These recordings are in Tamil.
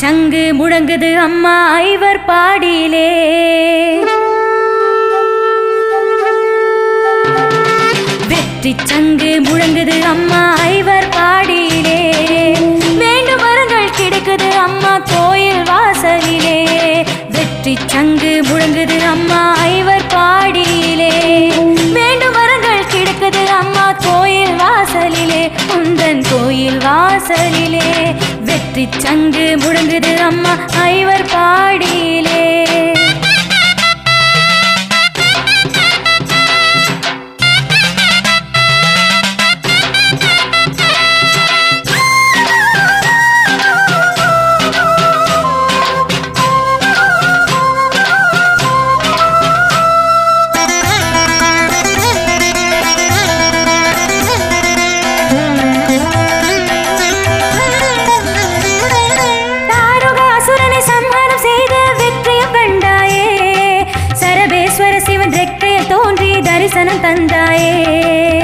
சங்கு முழங்குது அம்மா ஐவர் பாடியிலே வெற்றி சங்கு முழங்குது அம்மா ஐவர் பாடி முருகன் கோயில் வாசலிலே வெற்றி சங்கு முழங்குது அம்மா. जाए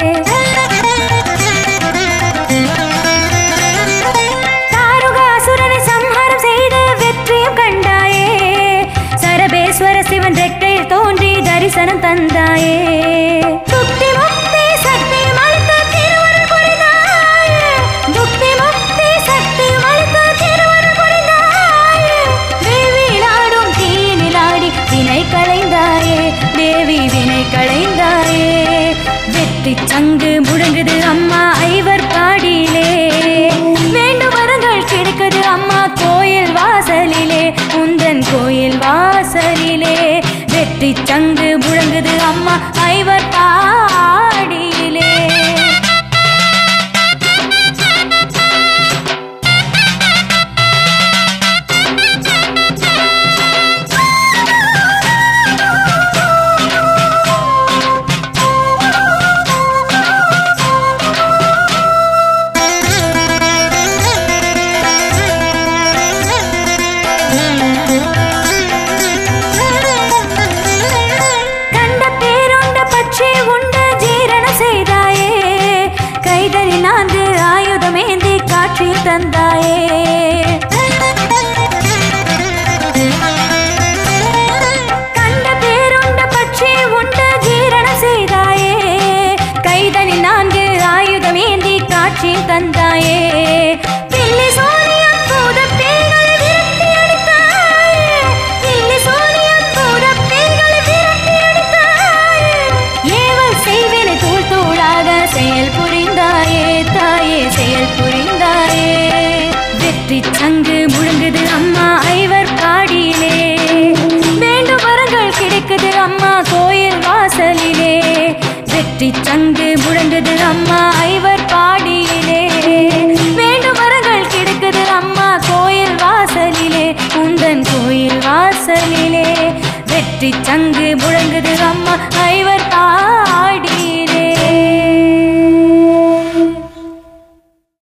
வெற்றி சங்கு முழங்குது அம்மா ஐவர் பாடியிலே. வேண்டும் வரங்கள் கிடைக்குது அம்மா கோயில் வாசலிலே. உந்தன் கோயில் வாசலிலே. வெற்றி சங்கு கைதறி ஆயுதமேந்தி காட்சி தந்தாயே. கோயில் வாசலிலே. வெற்றி சங்கு முழங்குது அம்மா ஐவர் பாடியிலே. வேண்டும் மரங்கள் கிடைக்குது அம்மா கோயில் வாசலிலே. உந்தன் கோயில் வாசலிலே. வெற்றி சங்கு முழங்குது அம்மா